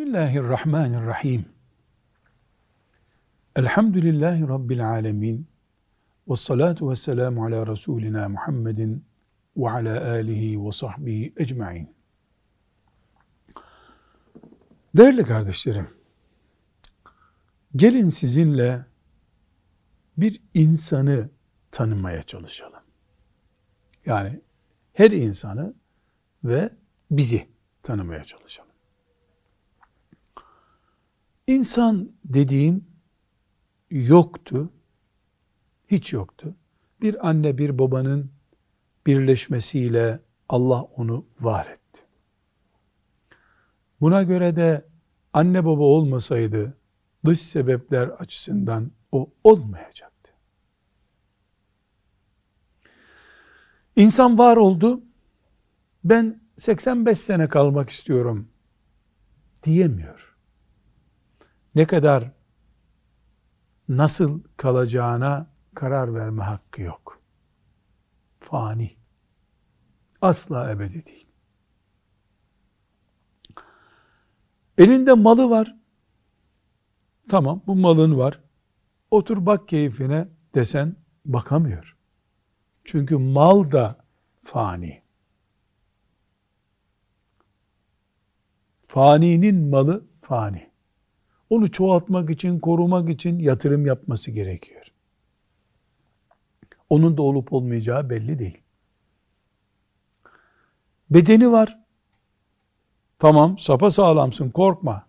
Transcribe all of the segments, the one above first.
Bismillahirrahmanirrahim. Elhamdülillahi Rabbil alemin. Ve salatu ve selamu ala Resulina Muhammedin ve ala alihi ve sahbihi ecma'in. Değerli kardeşlerim, gelin sizinle bir insanı tanımaya çalışalım. Yani her insanı ve bizi tanımaya çalışalım. İnsan dediğin yoktu, hiç yoktu. Bir anne bir babanın birleşmesiyle Allah onu var etti. Buna göre de anne baba olmasaydı dış sebepler açısından o olmayacaktı. İnsan var oldu. Ben 85 sene kalmak istiyorum diyemiyor ne kadar nasıl kalacağına karar verme hakkı yok. Fani. Asla ebedi değil. Elinde malı var. Tamam bu malın var. Otur bak keyfine desen bakamıyor. Çünkü mal da fani. Faninin malı fani onu çoğaltmak için, korumak için yatırım yapması gerekiyor. Onun da olup olmayacağı belli değil. Bedeni var. Tamam, sapa sağlamsın, korkma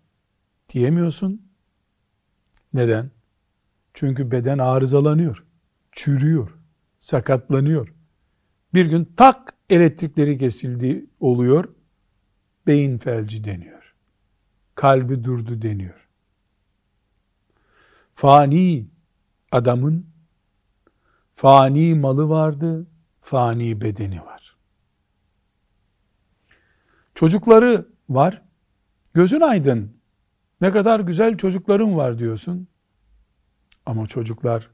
diyemiyorsun. Neden? Çünkü beden arızalanıyor, çürüyor, sakatlanıyor. Bir gün tak elektrikleri kesildi oluyor, beyin felci deniyor. Kalbi durdu deniyor fani adamın fani malı vardı, fani bedeni var. Çocukları var, gözün aydın, ne kadar güzel çocuklarım var diyorsun. Ama çocuklar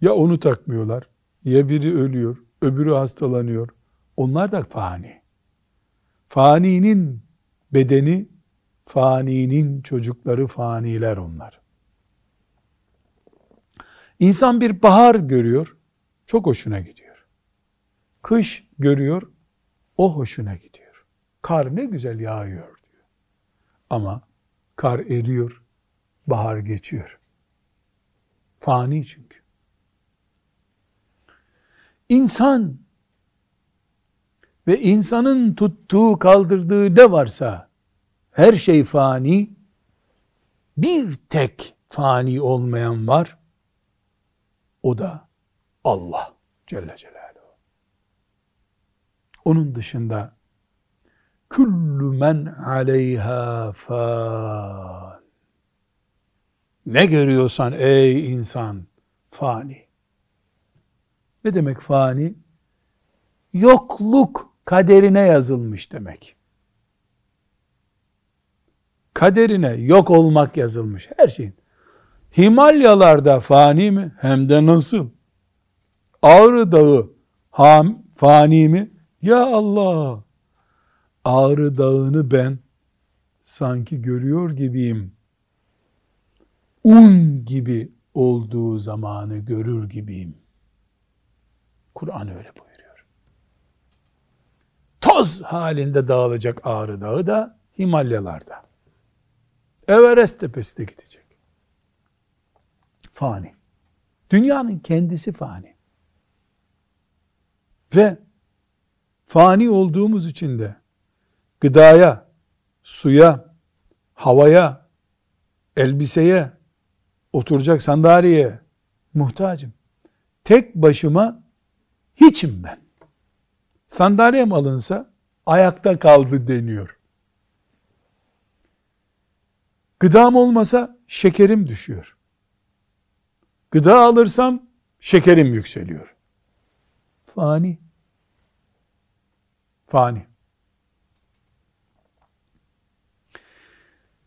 ya onu takmıyorlar, ya biri ölüyor, öbürü hastalanıyor. Onlar da fani. Faninin bedeni, faninin çocukları faniler onlar. İnsan bir bahar görüyor, çok hoşuna gidiyor. Kış görüyor, o hoşuna gidiyor. Kar ne güzel yağıyor diyor. Ama kar eriyor, bahar geçiyor. Fani çünkü. İnsan ve insanın tuttuğu, kaldırdığı ne varsa her şey fani. Bir tek fani olmayan var. O da Allah Celle Celaluhu. Onun dışında kullu men aleyha fan. Ne görüyorsan ey insan fani. Ne demek fani? Yokluk kaderine yazılmış demek. Kaderine yok olmak yazılmış her şeyin. Himalyalarda fani mi? Hem de nasıl? Ağrı Dağı ham, fani mi? Ya Allah! Ağrı Dağı'nı ben sanki görüyor gibiyim. Un gibi olduğu zamanı görür gibiyim. Kur'an öyle buyuruyor. Toz halinde dağılacak Ağrı Dağı da Himalyalarda. Everest tepesi de gidecek. Fani. Dünyanın kendisi fani. Ve fani olduğumuz için de gıdaya, suya, havaya, elbiseye, oturacak sandalyeye muhtacım. Tek başıma hiçim ben. Sandalyem alınsa ayakta kaldı deniyor. Gıdam olmasa şekerim düşüyor. Gıda alırsam şekerim yükseliyor. Fani. Fani.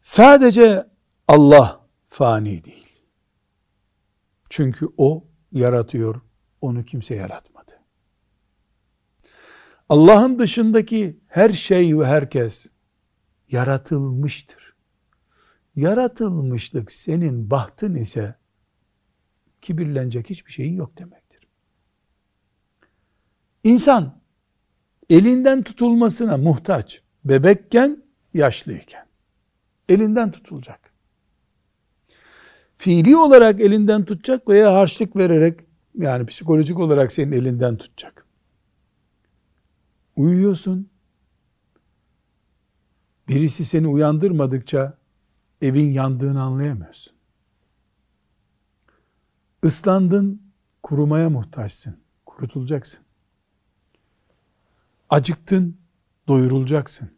Sadece Allah fani değil. Çünkü o yaratıyor, onu kimse yaratmadı. Allah'ın dışındaki her şey ve herkes yaratılmıştır. Yaratılmışlık senin bahtın ise kibirlenecek hiçbir şeyin yok demektir. İnsan elinden tutulmasına muhtaç. Bebekken, yaşlıyken. Elinden tutulacak. Fiili olarak elinden tutacak veya harçlık vererek yani psikolojik olarak senin elinden tutacak. Uyuyorsun. Birisi seni uyandırmadıkça evin yandığını anlayamıyorsun. Islandın, kurumaya muhtaçsın. Kurutulacaksın. Acıktın, doyurulacaksın.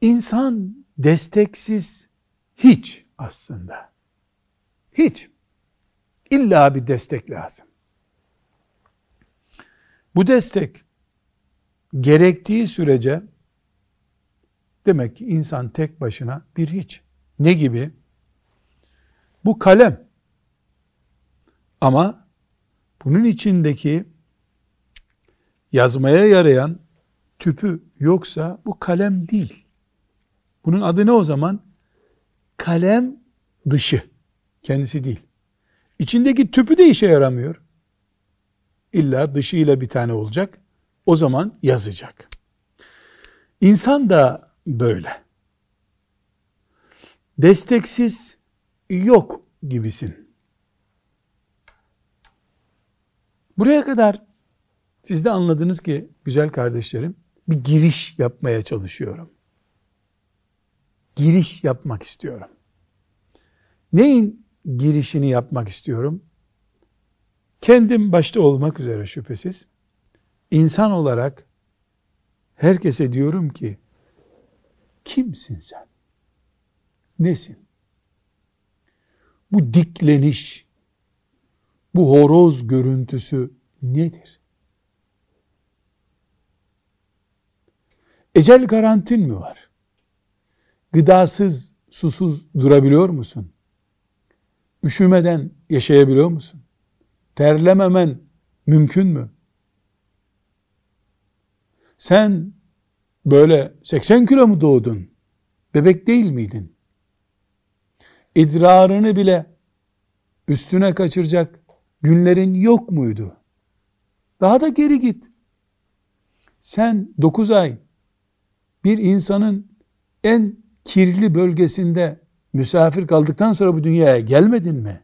İnsan desteksiz hiç aslında. Hiç. İlla bir destek lazım. Bu destek gerektiği sürece demek ki insan tek başına bir hiç. Ne gibi? Bu kalem. Ama bunun içindeki yazmaya yarayan tüpü yoksa bu kalem değil. Bunun adı ne o zaman? Kalem dışı. Kendisi değil. İçindeki tüpü de işe yaramıyor. İlla dışıyla bir tane olacak. O zaman yazacak. İnsan da böyle. Desteksiz yok gibisin. Buraya kadar siz de anladınız ki güzel kardeşlerim bir giriş yapmaya çalışıyorum. Giriş yapmak istiyorum. Neyin girişini yapmak istiyorum? Kendim başta olmak üzere şüphesiz insan olarak herkese diyorum ki kimsin sen? Nesin? Bu dikleniş, bu horoz görüntüsü nedir? Ecel garantin mi var? Gıdasız, susuz durabiliyor musun? Üşümeden yaşayabiliyor musun? Terlememen mümkün mü? Sen böyle 80 kilo mu doğdun? Bebek değil miydin? İdrarını bile üstüne kaçıracak günlerin yok muydu? Daha da geri git. Sen 9 ay bir insanın en kirli bölgesinde misafir kaldıktan sonra bu dünyaya gelmedin mi?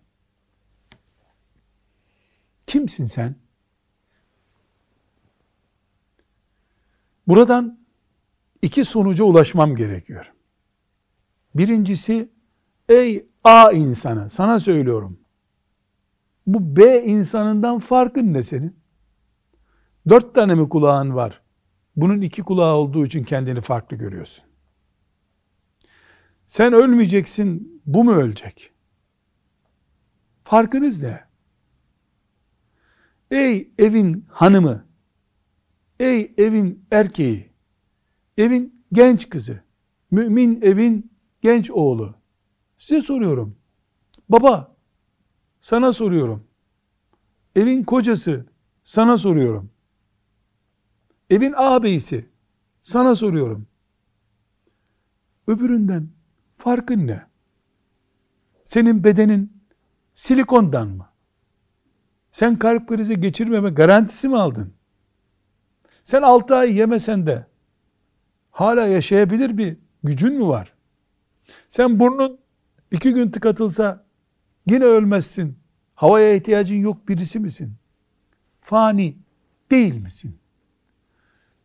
Kimsin sen? Buradan iki sonuca ulaşmam gerekiyor. Birincisi, ey A insanı, sana söylüyorum. Bu B insanından farkın ne senin? Dört tane mi kulağın var? Bunun iki kulağı olduğu için kendini farklı görüyorsun. Sen ölmeyeceksin, bu mu ölecek? Farkınız ne? Ey evin hanımı, ey evin erkeği, evin genç kızı, mümin evin genç oğlu. Size soruyorum. Baba, sana soruyorum. Evin kocası, sana soruyorum. Evin ağabeyisi, sana soruyorum. Öbüründen farkın ne? Senin bedenin silikondan mı? Sen kalp krizi geçirmeme garantisi mi aldın? Sen 6 ay yemesen de hala yaşayabilir bir gücün mü var? Sen burnun iki gün tıkatılsa yine ölmezsin. Havaya ihtiyacın yok birisi misin? Fani değil misin?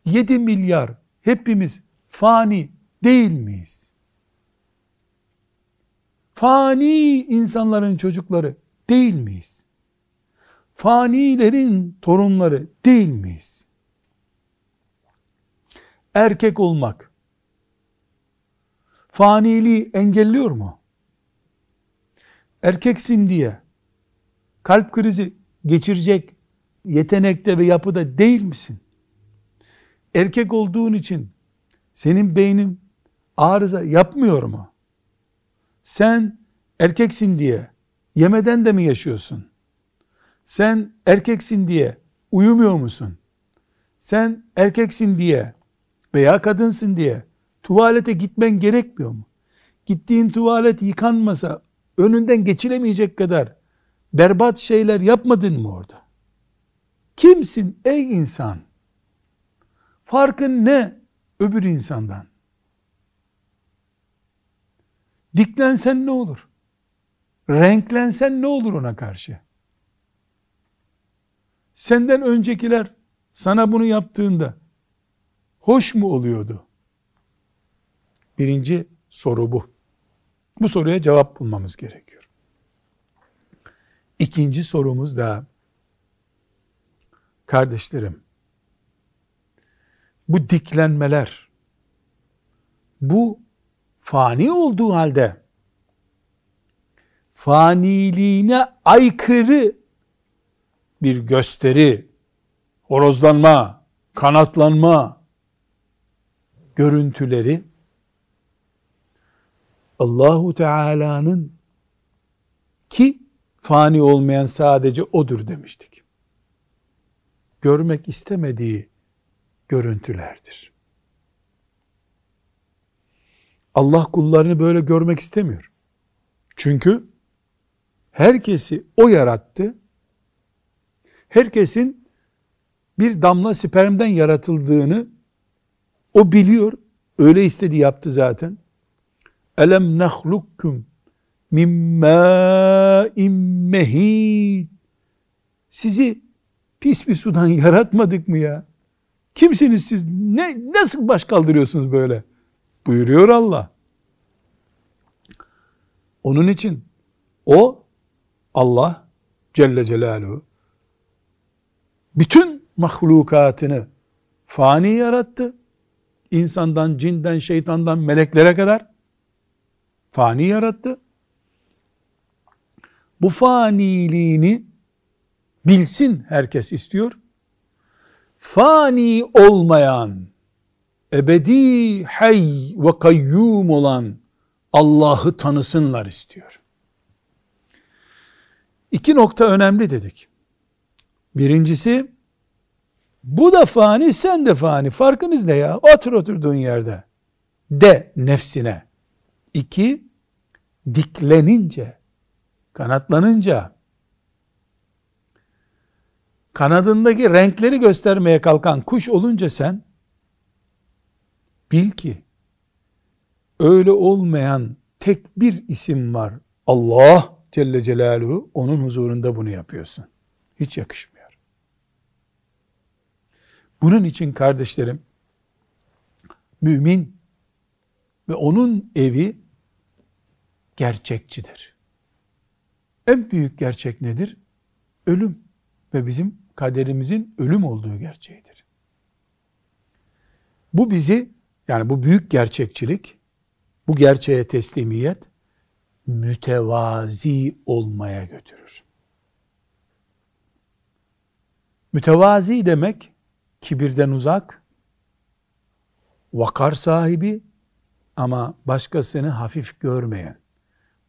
7 milyar hepimiz fani değil miyiz? Fani insanların çocukları değil miyiz? Fanilerin torunları değil miyiz? Erkek olmak faniliği engelliyor mu? Erkeksin diye kalp krizi geçirecek yetenekte ve yapıda değil misin? Erkek olduğun için senin beynin arıza yapmıyor mu? Sen erkeksin diye yemeden de mi yaşıyorsun? Sen erkeksin diye uyumuyor musun? Sen erkeksin diye veya kadınsın diye tuvalete gitmen gerekmiyor mu? gittiğin tuvalet yıkanmasa önünden geçilemeyecek kadar berbat şeyler yapmadın mı orada? Kimsin ey insan? Farkın ne öbür insandan? Diklensen ne olur? Renklensen ne olur ona karşı? Senden öncekiler sana bunu yaptığında hoş mu oluyordu? Birinci soru bu. Bu soruya cevap bulmamız gerekiyor. İkinci sorumuz da kardeşlerim bu diklenmeler bu fani olduğu halde faniliğine aykırı bir gösteri, horozlanma, kanatlanma görüntüleri Allahu Teala'nın ki fani olmayan sadece odur demiştik. Görmek istemediği görüntülerdir. Allah kullarını böyle görmek istemiyor. Çünkü herkesi o yarattı. Herkesin bir damla spermden yaratıldığını o biliyor. Öyle istedi yaptı zaten. Elem nahlukkum min mâ'in mehîd. Sizi pis bir sudan yaratmadık mı ya? Kimsiniz siz? Ne, nasıl baş kaldırıyorsunuz böyle? Buyuruyor Allah. Onun için o Allah Celle Celaluhu bütün mahlukatını fani yarattı. İnsandan, cinden, şeytandan, meleklere kadar fani yarattı. Bu faniliğini bilsin herkes istiyor. Fani olmayan, ebedi, hay ve kayyum olan Allah'ı tanısınlar istiyor. İki nokta önemli dedik. Birincisi, bu da fani, sen de fani. Farkınız ne ya? Otur oturduğun yerde. De nefsine. İki, diklenince, kanatlanınca, kanadındaki renkleri göstermeye kalkan kuş olunca sen, bil ki, öyle olmayan tek bir isim var. Allah Celle Celaluhu, onun huzurunda bunu yapıyorsun. Hiç yakışmıyor. Bunun için kardeşlerim, mümin ve onun evi gerçekçidir. En büyük gerçek nedir? Ölüm ve bizim kaderimizin ölüm olduğu gerçeğidir. Bu bizi yani bu büyük gerçekçilik, bu gerçeğe teslimiyet mütevazi olmaya götürür. Mütevazi demek kibirden uzak, vakar sahibi ama başkasını hafif görmeyen,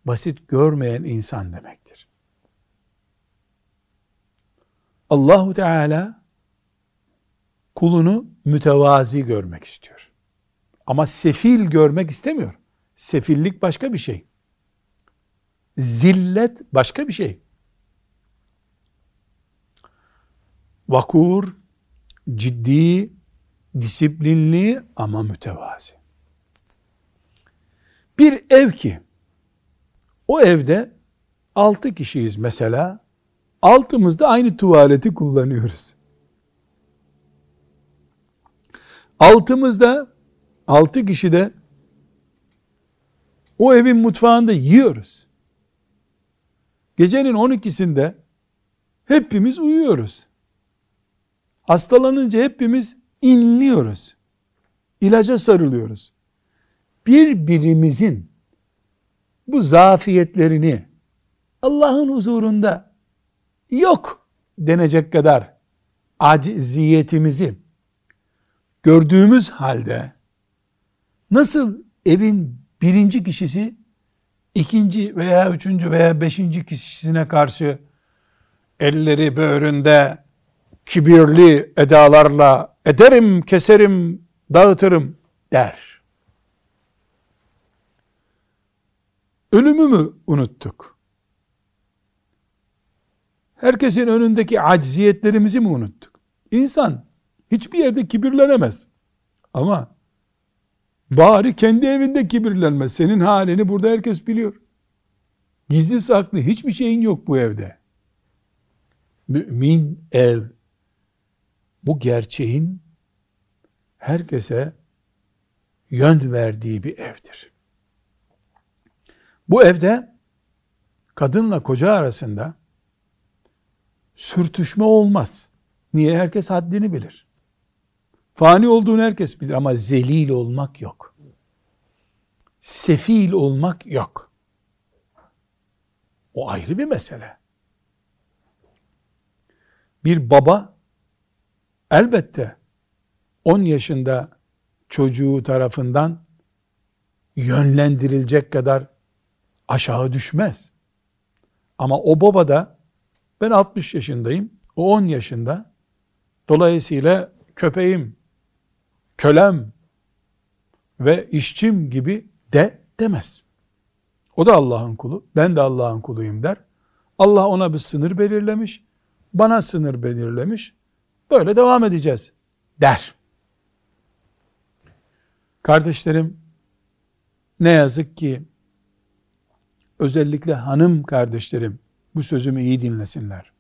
basit görmeyen insan demektir. Allahu Teala kulunu mütevazi görmek istiyor. Ama sefil görmek istemiyor. Sefillik başka bir şey. Zillet başka bir şey. Vakur, ciddi, disiplinli ama mütevazi. Bir ev ki o evde altı kişiyiz mesela. Altımızda aynı tuvaleti kullanıyoruz. Altımızda altı kişi de o evin mutfağında yiyoruz. Gecenin 12'sinde hepimiz uyuyoruz. Hastalanınca hepimiz inliyoruz. İlaca sarılıyoruz. Birbirimizin bu zafiyetlerini Allah'ın huzurunda yok denecek kadar aciziyetimizi gördüğümüz halde nasıl evin birinci kişisi ikinci veya üçüncü veya beşinci kişisine karşı elleri böğründe kibirli edalarla ederim, keserim, dağıtırım der. Ölümü mü unuttuk? Herkesin önündeki acziyetlerimizi mi unuttuk? İnsan hiçbir yerde kibirlenemez. Ama bari kendi evinde kibirlenmez. Senin halini burada herkes biliyor. Gizli saklı hiçbir şeyin yok bu evde. Mümin ev bu gerçeğin herkese yön verdiği bir evdir. Bu evde kadınla koca arasında sürtüşme olmaz. Niye? Herkes haddini bilir. Fani olduğunu herkes bilir ama zelil olmak yok. Sefil olmak yok. O ayrı bir mesele. Bir baba elbette 10 yaşında çocuğu tarafından yönlendirilecek kadar aşağı düşmez. Ama o baba da ben 60 yaşındayım, o 10 yaşında. Dolayısıyla köpeğim, kölem ve işçim gibi de demez. O da Allah'ın kulu, ben de Allah'ın kuluyum der. Allah ona bir sınır belirlemiş, bana sınır belirlemiş. Böyle devam edeceğiz der. Kardeşlerim, ne yazık ki özellikle hanım kardeşlerim bu sözümü iyi dinlesinler.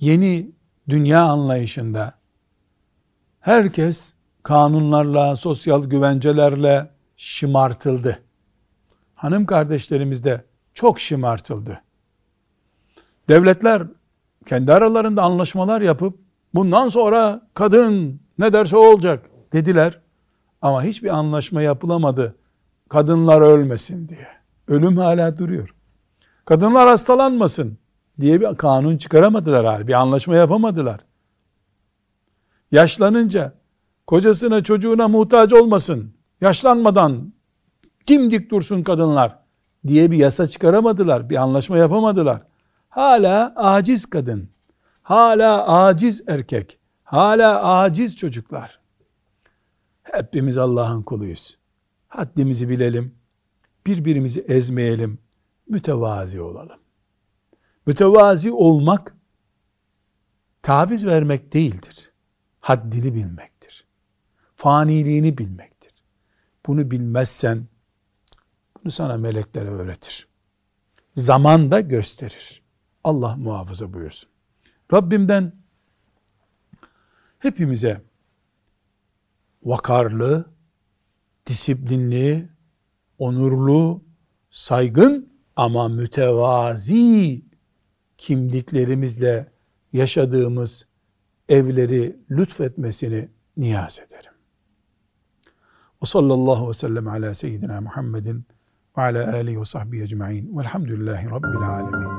Yeni dünya anlayışında herkes kanunlarla, sosyal güvencelerle şımartıldı. Hanım kardeşlerimiz de çok şımartıldı. Devletler kendi aralarında anlaşmalar yapıp bundan sonra kadın ne derse olacak dediler. Ama hiçbir anlaşma yapılamadı. Kadınlar ölmesin diye. Ölüm hala duruyor. Kadınlar hastalanmasın diye bir kanun çıkaramadılar hali. Bir anlaşma yapamadılar. Yaşlanınca kocasına çocuğuna muhtaç olmasın. Yaşlanmadan dimdik dursun kadınlar diye bir yasa çıkaramadılar. Bir anlaşma yapamadılar. Hala aciz kadın. Hala aciz erkek. Hala aciz çocuklar. Hepimiz Allah'ın kuluyuz. Haddimizi bilelim. Birbirimizi ezmeyelim. Mütevazi olalım. Mütevazi olmak taviz vermek değildir. Haddini bilmektir. Faniliğini bilmektir. Bunu bilmezsen bunu sana melekler öğretir. Zaman da gösterir. Allah muhafaza buyursun. Rabbimden hepimize vakarlı, disiplinli, onurlu, saygın ama mütevazi kimliklerimizle yaşadığımız evleri lütfetmesini niyaz ederim. Ve sallallahu ve sellem ala seyyidina Muhammedin ve ala alihi ve sahbihi ecma'in velhamdülillahi rabbil alemin.